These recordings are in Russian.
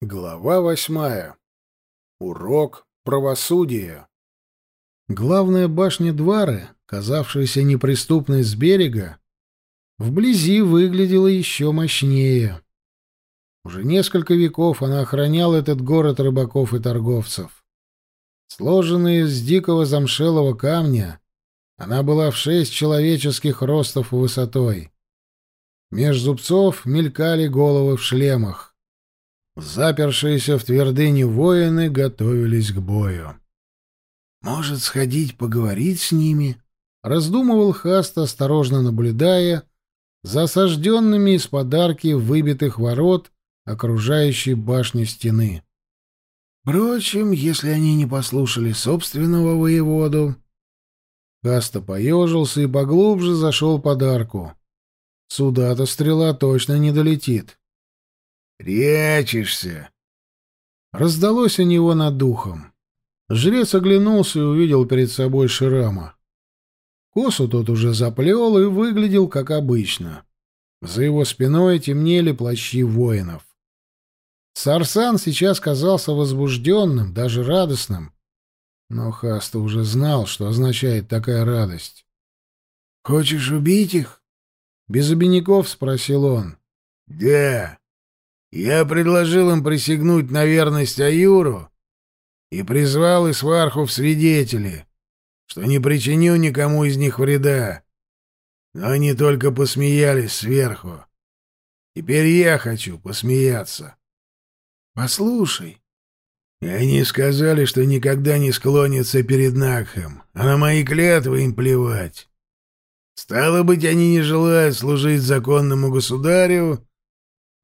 Глава восьмая. Урок правосудия. Главная башня Двары, казавшаяся неприступной с берега, вблизи выглядела еще мощнее. Уже несколько веков она охраняла этот город рыбаков и торговцев. Сложенная из дикого замшелого камня, она была в шесть человеческих ростов высотой. Меж зубцов мелькали головы в шлемах. Запершиеся в твердыне воины готовились к бою. «Может, сходить поговорить с ними?» — раздумывал Хаст, осторожно наблюдая за осажденными из подарки выбитых ворот окружающей башни стены. Впрочем, если они не послушали собственного воеводу... Хаста поежился и поглубже зашел под арку. Сюда-то стрела точно не долетит. «Прячешься!» Раздалось у него над духом. Жрец оглянулся и увидел перед собой Ширама. Косу тот уже заплел и выглядел как обычно. За его спиной темнели плащи воинов. Сарсан сейчас казался возбужденным, даже радостным. Но Хаста уже знал, что означает такая радость. «Хочешь убить их?» Без обиняков спросил он. «Да», я предложил им присягнуть на верность Аюру и призвал Исварху в свидетели, что не причиню никому из них вреда. Но они только посмеялись сверху. Теперь я хочу посмеяться. Послушай. И они сказали, что никогда не склонятся перед Накхем, а на мои клятвы им плевать. Стало быть, они не желают служить законному государю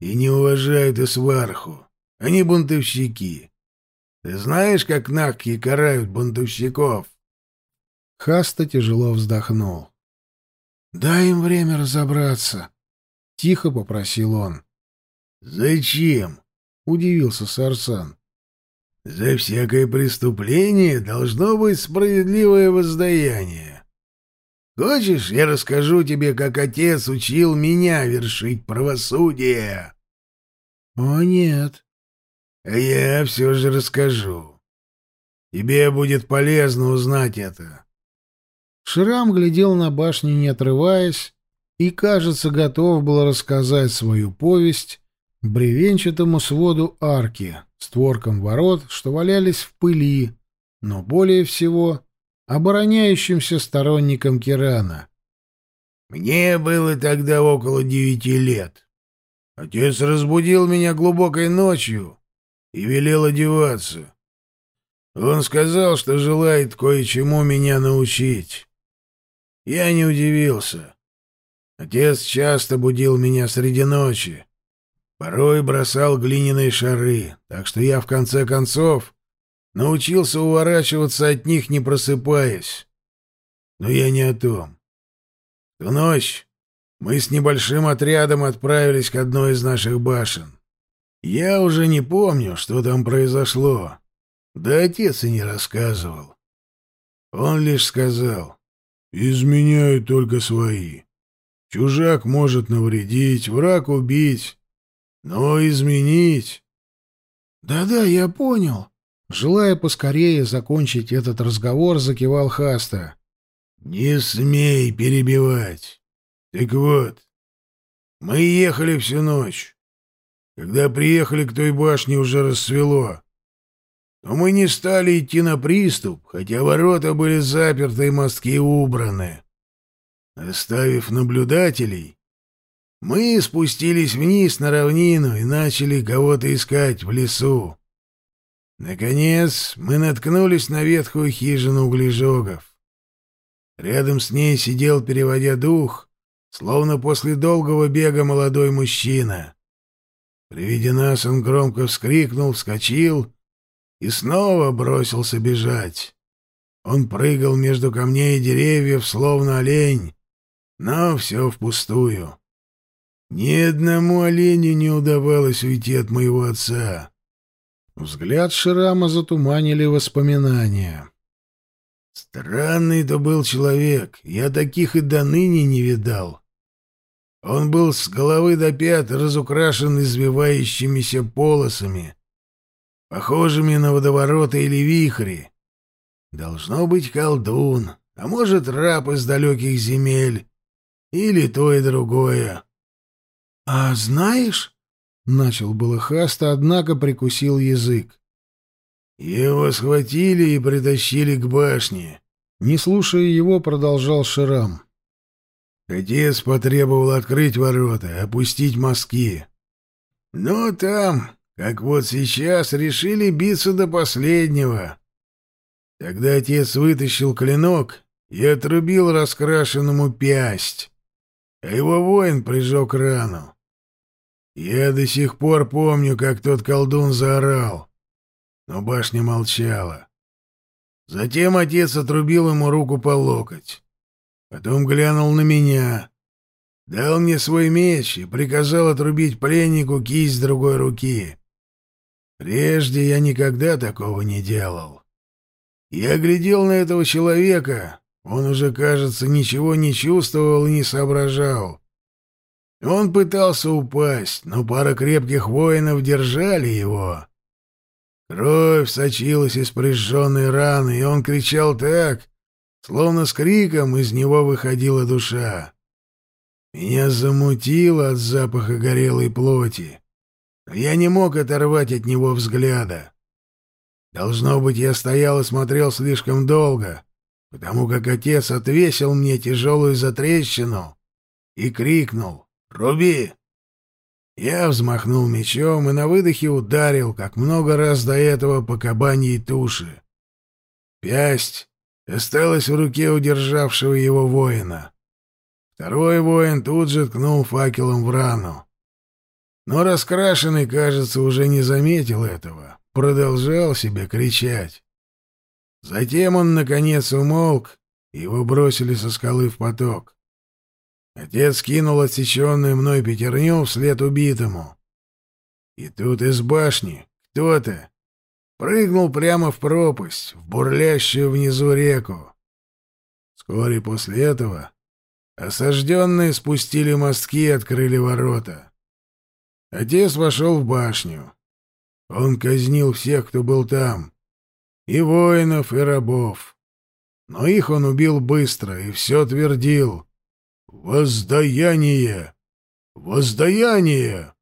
и не уважают и сварху. Они бунтовщики. Ты знаешь, как накки карают бунтовщиков?» Хаста тяжело вздохнул. «Дай им время разобраться», — тихо попросил он. «Зачем?» — удивился Сарсан. «За всякое преступление должно быть справедливое воздаяние. Хочешь, я расскажу тебе, как отец учил меня вершить правосудие?» «О, нет». «А я все же расскажу. Тебе будет полезно узнать это». Шрам глядел на башню, не отрываясь, и, кажется, готов был рассказать свою повесть бревенчатому своду арки, створкам ворот, что валялись в пыли, но более всего обороняющимся сторонникам Кирана. «Мне было тогда около девяти лет. Отец разбудил меня глубокой ночью и велел одеваться. Он сказал, что желает кое-чему меня научить. Я не удивился. Отец часто будил меня среди ночи. Порой бросал глиняные шары, так что я, в конце концов, научился уворачиваться от них, не просыпаясь. Но я не о том. Ту ночь мы с небольшим отрядом отправились к одной из наших башен. Я уже не помню, что там произошло. Да отец и не рассказывал. Он лишь сказал, «Изменяют только свои. Чужак может навредить, враг убить, но изменить...» «Да-да, я понял». Желая поскорее закончить этот разговор, закивал Хаста. «Не смей перебивать. Так вот, мы ехали всю ночь. Когда приехали к той башне, уже рассвело. Но мы не стали идти на приступ, хотя ворота были заперты и мостки убраны. Оставив наблюдателей, мы спустились вниз на равнину и начали кого-то искать в лесу. Наконец мы наткнулись на ветхую хижину углежогов. Рядом с ней сидел, переводя дух, словно после долгого бега молодой мужчина. При виде нас он громко вскрикнул, вскочил и снова бросился бежать. Он прыгал между камней и деревьев, словно олень, но все впустую. Ни одному оленю не удавалось уйти от моего отца. Взгляд Ширама затуманили воспоминания. Странный-то был человек, я таких и до ныне не видал. Он был с головы до пят разукрашен извивающимися полосами, похожими на водовороты или вихри. Должно быть колдун, а может, раб из далеких земель, или то и другое. — А знаешь, — начал было Хаста, однако прикусил язык. Его схватили и притащили к башне. Не слушая его, продолжал Ширам. Отец потребовал открыть ворота, опустить мазки. Но там, как вот сейчас, решили биться до последнего. Тогда отец вытащил клинок и отрубил раскрашенному пясть, а его воин прижег рану. Я до сих пор помню, как тот колдун заорал, но башня молчала. Затем отец отрубил ему руку по локоть. Потом глянул на меня, дал мне свой меч и приказал отрубить пленнику кисть другой руки. Прежде я никогда такого не делал. Я глядел на этого человека, он уже, кажется, ничего не чувствовал и не соображал. Он пытался упасть, но пара крепких воинов держали его. Кровь сочилась из прижженной раны, и он кричал так, словно с криком из него выходила душа. Меня замутило от запаха горелой плоти, но я не мог оторвать от него взгляда. Должно быть, я стоял и смотрел слишком долго, потому как отец отвесил мне тяжелую затрещину и крикнул «Руби!». Я взмахнул мечом и на выдохе ударил, как много раз до этого по кабаньей туше. Пясть осталась в руке удержавшего его воина. Второй воин тут же ткнул факелом в рану. Но раскрашенный, кажется, уже не заметил этого продолжал себе кричать. Затем он, наконец, умолк, и его бросили со скалы в поток. Отец кинул отсеченную мной пятерню вслед убитому. И тут из башни кто-то прыгнул прямо в пропасть, в бурлящую внизу реку. Вскоре после этого осажденные спустили мостки и открыли ворота. Отец вошел в башню. Он казнил всех, кто был там, и воинов, и рабов. Но их он убил быстро и все твердил. «Воздаяние! Воздаяние!»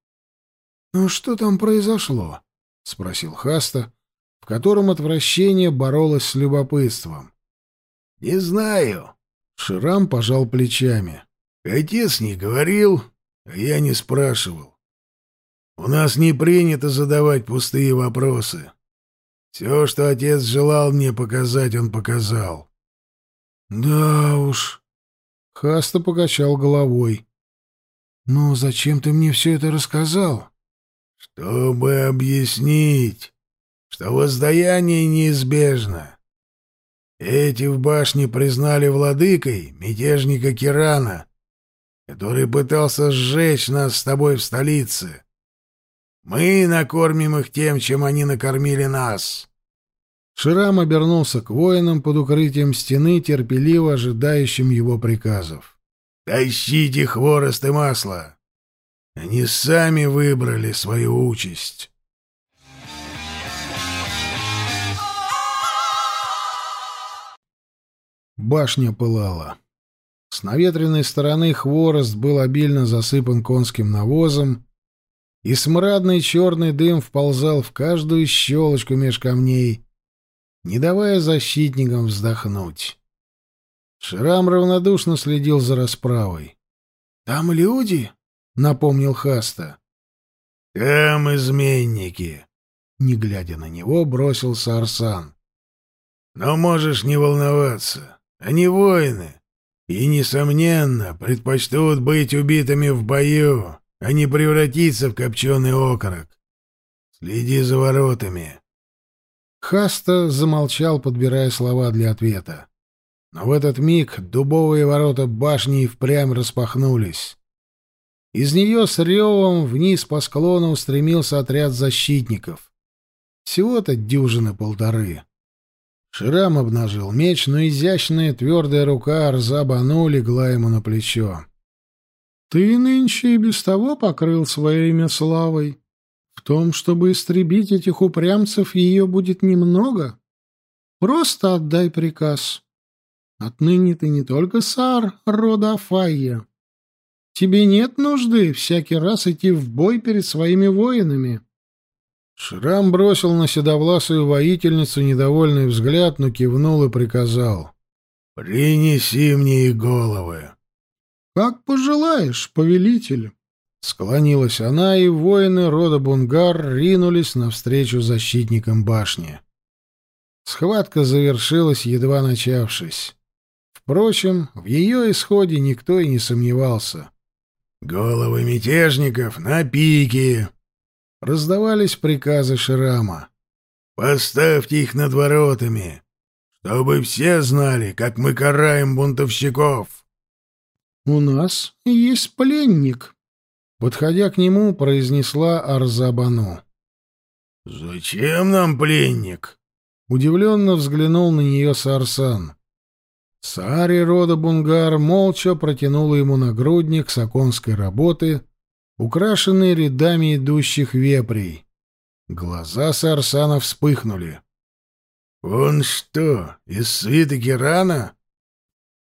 «Ну что там произошло?» — спросил Хаста, в котором отвращение боролось с любопытством. «Не знаю». Ширам пожал плечами. «Отец не говорил, а я не спрашивал. У нас не принято задавать пустые вопросы. Все, что отец желал мне показать, он показал. Да уж. Хаста покачал головой. Ну, зачем ты мне все это рассказал? Чтобы объяснить, что воздаяние неизбежно. Эти в башне признали владыкой мятежника Кирана, который пытался сжечь нас с тобой в столице. Мы накормим их тем, чем они накормили нас. Ширам обернулся к воинам под укрытием стены, терпеливо ожидающим его приказов. «Тащите хворост и масло! Они сами выбрали свою участь!» Башня пылала. С наветренной стороны хворост был обильно засыпан конским навозом, и смрадный черный дым вползал в каждую щелочку меж камней, не давая защитникам вздохнуть. Шрам равнодушно следил за расправой. «Там люди?» — напомнил Хаста. «Там изменники!» — не глядя на него, бросился Арсан. «Но можешь не волноваться. Они воины, и, несомненно, предпочтут быть убитыми в бою, а не превратиться в копченый окорок. Следи за воротами. Хаста замолчал, подбирая слова для ответа. Но в этот миг дубовые ворота башни впрямь распахнулись. Из нее с ревом вниз по склону устремился отряд защитников. Всего-то дюжины полторы. Ширам обнажил меч, но изящная твердая рука Арзабану легла ему на плечо. Ты нынче и без того покрыл свое имя славой. В том, чтобы истребить этих упрямцев, ее будет немного. Просто отдай приказ. Отныне ты не только сар рода Афайя. Тебе нет нужды всякий раз идти в бой перед своими воинами. Шрам бросил на седовласую воительницу недовольный взгляд, но кивнул и приказал. — Принеси мне их головы. — Как пожелаешь, повелитель. Склонилась она, и воины рода Бунгар ринулись навстречу защитникам башни. Схватка завершилась, едва начавшись. Впрочем, в ее исходе никто и не сомневался. «Головы мятежников на пике!» Раздавались приказы Ширама. «Поставьте их над воротами, чтобы все знали, как мы караем бунтовщиков!» «У нас есть пленник», — подходя к нему, произнесла Арзабану. «Зачем нам пленник?» — удивленно взглянул на нее Сарсан. Сари рода Бунгар молча протянула ему нагрудник саконской работы, украшенный рядами идущих вепрей. Глаза Сарсана вспыхнули. «Он что, из свита Кирана?»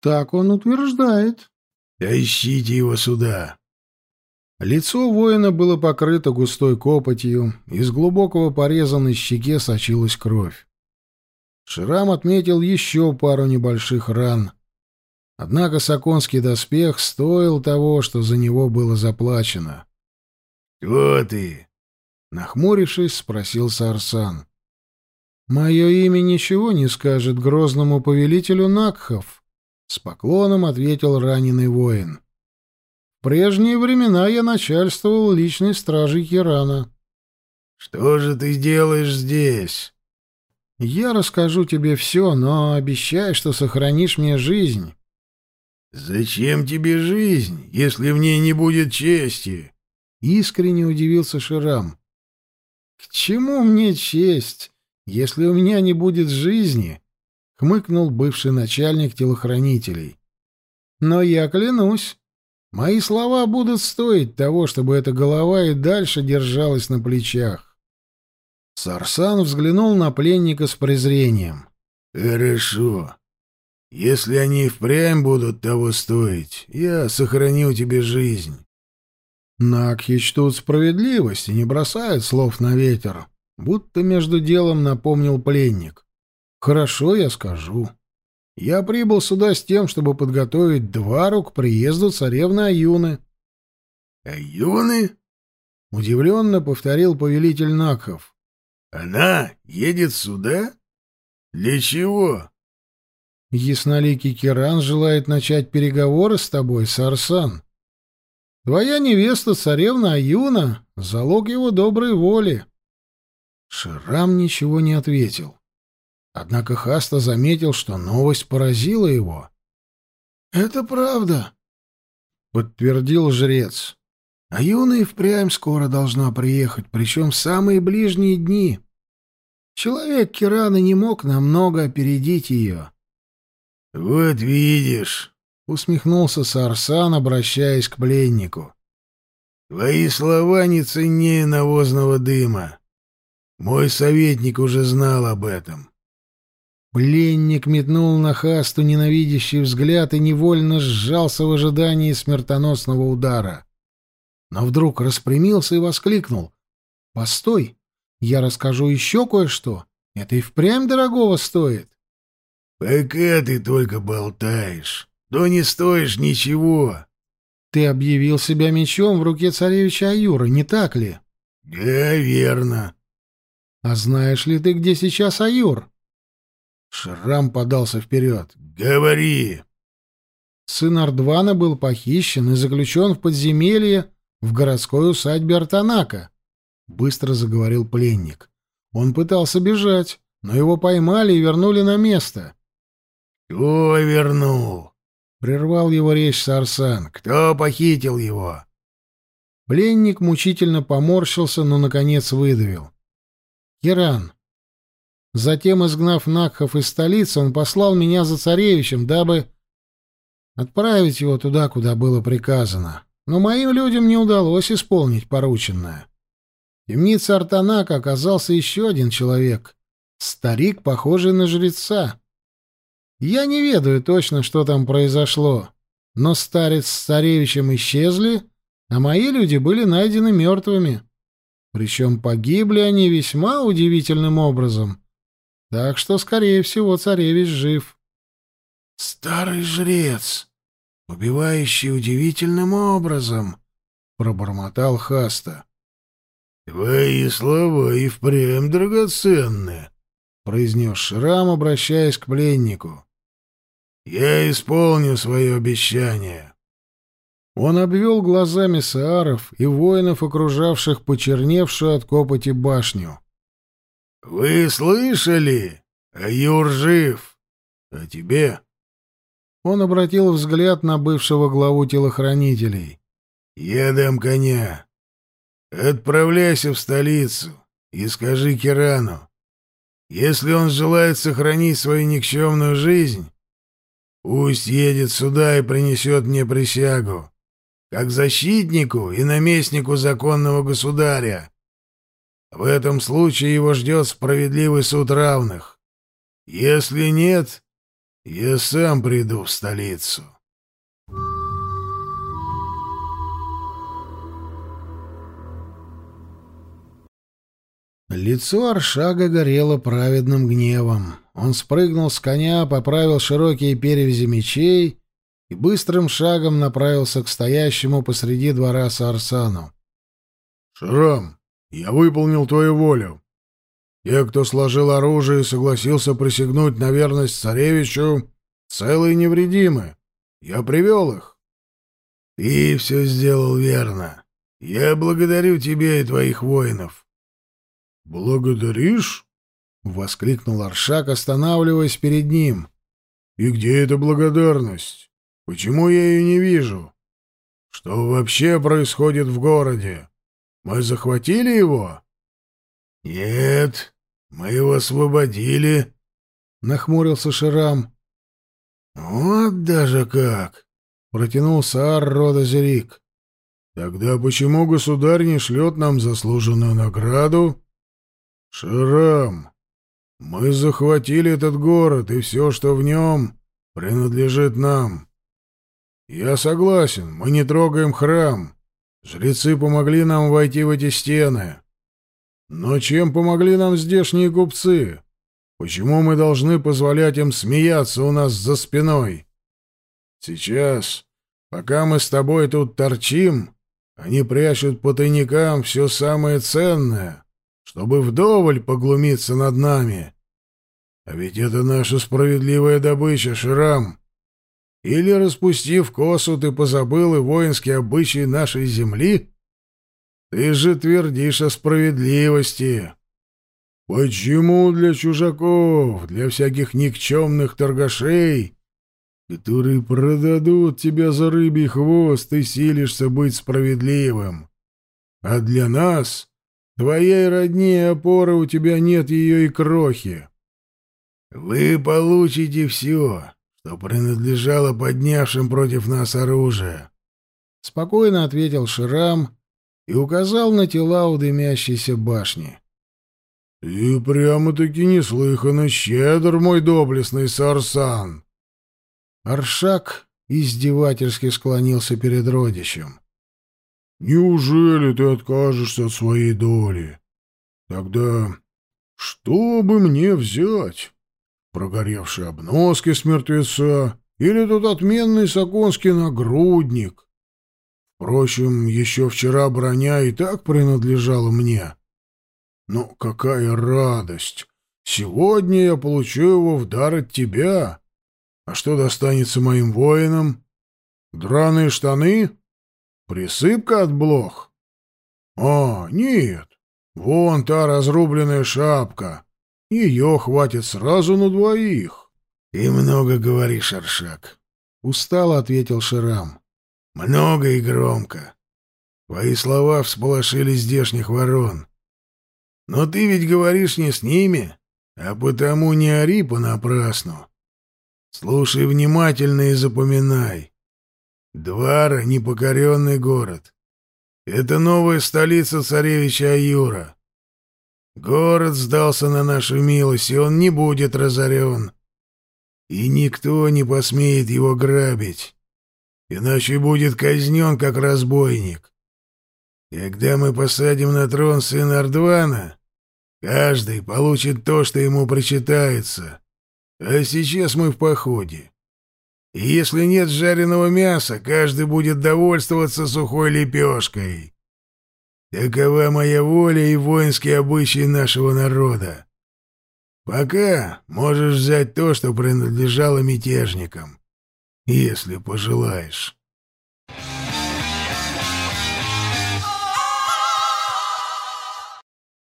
«Так он утверждает». «Тащите его сюда». Лицо воина было покрыто густой копотью, из глубокого пореза на щеке сочилась кровь. Шрам отметил еще пару небольших ран. Однако саконский доспех стоил того, что за него было заплачено. «Кто ты?» — нахмурившись, спросил Сарсан. «Мое имя ничего не скажет грозному повелителю Накхов», — с поклоном ответил раненый воин. «В прежние времена я начальствовал личной стражей Кирана». «Что же ты делаешь здесь?» Я расскажу тебе все, но обещай, что сохранишь мне жизнь. Зачем тебе жизнь, если в ней не будет чести? Искренне удивился Ширам. К чему мне честь, если у меня не будет жизни? Хмыкнул бывший начальник телохранителей. Но я клянусь, мои слова будут стоить того, чтобы эта голова и дальше держалась на плечах. Сарсан взглянул на пленника с презрением. «Хорошо. Если они впрямь будут того стоить, я сохраню тебе жизнь». Накхи чтут справедливость и не бросают слов на ветер, будто между делом напомнил пленник. «Хорошо, я скажу. Я прибыл сюда с тем, чтобы подготовить Двару к приезду царевны Аюны». «Аюны?» — удивленно повторил повелитель Накхов. Она едет сюда? Для чего? Ясноликий Киран желает начать переговоры с тобой, Сарсан. Твоя невеста, царевна Аюна, — залог его доброй воли. Шрам ничего не ответил. Однако Хаста заметил, что новость поразила его. — Это правда, — подтвердил жрец. А Юна и впрямь скоро должна приехать, причем в самые ближние дни. Человек Кирана не мог намного опередить ее. — Вот видишь, — усмехнулся Сарсан, обращаясь к пленнику. — Твои слова не ценнее навозного дыма. Мой советник уже знал об этом. Пленник метнул на Хасту ненавидящий взгляд и невольно сжался в ожидании смертоносного удара. — но вдруг распрямился и воскликнул. «Постой, я расскажу еще кое-что. Это и впрямь дорогого стоит». «Пока ты только болтаешь, то не стоишь ничего». «Ты объявил себя мечом в руке царевича Аюра, не так ли?» «Да, верно». «А знаешь ли ты, где сейчас Аюр?» Шрам подался вперед. «Говори!» Сын Ардвана был похищен и заключен в подземелье в городской усадьбе Артанака, — быстро заговорил пленник. Он пытался бежать, но его поймали и вернули на место. — Кто вернул? — прервал его речь Сарсан. — Кто похитил его? Пленник мучительно поморщился, но, наконец, выдавил. — Киран. Затем, изгнав Накхов из столицы, он послал меня за царевичем, дабы отправить его туда, куда было приказано. — но моим людям не удалось исполнить порученное. темнице Артанака оказался еще один человек. Старик, похожий на жреца. Я не ведаю точно, что там произошло, но старец с царевичем исчезли, а мои люди были найдены мертвыми. Причем погибли они весьма удивительным образом. Так что, скорее всего, царевич жив. «Старый жрец, убивающий удивительным образом», — пробормотал Хаста. «Твои слова и впрямь драгоценны», — произнес Шрам, обращаясь к пленнику. «Я исполню свое обещание». Он обвел глазами сааров и воинов, окружавших почерневшую от копоти башню. «Вы слышали? Аюр жив. А тебе?» Он обратил взгляд на бывшего главу телохранителей. «Я дам коня. Отправляйся в столицу и скажи Кирану, если он желает сохранить свою никчемную жизнь, пусть едет сюда и принесет мне присягу, как защитнику и наместнику законного государя. В этом случае его ждет справедливый суд равных. Если нет, я сам приду в столицу. Лицо Аршага горело праведным гневом. Он спрыгнул с коня, поправил широкие перевязи мечей и быстрым шагом направился к стоящему посреди двора Сарсану. «Шрам, я выполнил твою волю. Те, кто сложил оружие и согласился присягнуть на верность царевичу, целы и невредимы. Я привел их». «Ты все сделал верно. Я благодарю тебя и твоих воинов. «Благодаришь?» — воскликнул Аршак, останавливаясь перед ним. «И где эта благодарность? Почему я ее не вижу? Что вообще происходит в городе? Мы захватили его?» «Нет, мы его освободили», — нахмурился Ширам. «Вот даже как!» — протянул Саар рода Зерик. «Тогда почему государь не шлет нам заслуженную награду?» «Шрам, мы захватили этот город, и все, что в нем, принадлежит нам. Я согласен, мы не трогаем храм. Жрецы помогли нам войти в эти стены. Но чем помогли нам здешние купцы? Почему мы должны позволять им смеяться у нас за спиной? Сейчас, пока мы с тобой тут торчим, они прячут по тайникам все самое ценное» чтобы вдоволь поглумиться над нами. А ведь это наша справедливая добыча, Шрам. Или, распустив косу, ты позабыл и воинские обычаи нашей земли? Ты же твердишь о справедливости. Почему для чужаков, для всяких никчемных торгашей, которые продадут тебя за рыбий хвост, ты силишься быть справедливым? А для нас Твоей родни опоры у тебя нет ее и крохи. Вы получите все, что принадлежало поднявшим против нас оружие. Спокойно ответил Ширам и указал на тела у дымящейся башни. — Ты прямо-таки неслыханно щедр, мой доблестный Сарсан. Аршак издевательски склонился перед родичем. Неужели ты откажешься от своей доли? Тогда что бы мне взять? Прогоревшие обноски с мертвеца или тот отменный саконский нагрудник? Впрочем, еще вчера броня и так принадлежала мне. Но какая радость! Сегодня я получу его в дар от тебя. А что достанется моим воинам? Драные штаны? Присыпка от блох? А, нет. Вон та разрубленная шапка. Ее хватит сразу на двоих. Ты много говоришь, Аршак. Устало ответил Ширам. Много и громко. Твои слова всполошили здешних ворон. Но ты ведь говоришь не с ними, а потому не ори понапрасну. Слушай внимательно и запоминай. Двара — непокоренный город. Это новая столица царевича Аюра. Город сдался на нашу милость, и он не будет разорен. И никто не посмеет его грабить, иначе будет казнен как разбойник. Когда мы посадим на трон сына Ардвана, каждый получит то, что ему причитается. А сейчас мы в походе. И если нет жареного мяса, каждый будет довольствоваться сухой лепешкой. Такова моя воля и воинские обычаи нашего народа. Пока можешь взять то, что принадлежало мятежникам, если пожелаешь.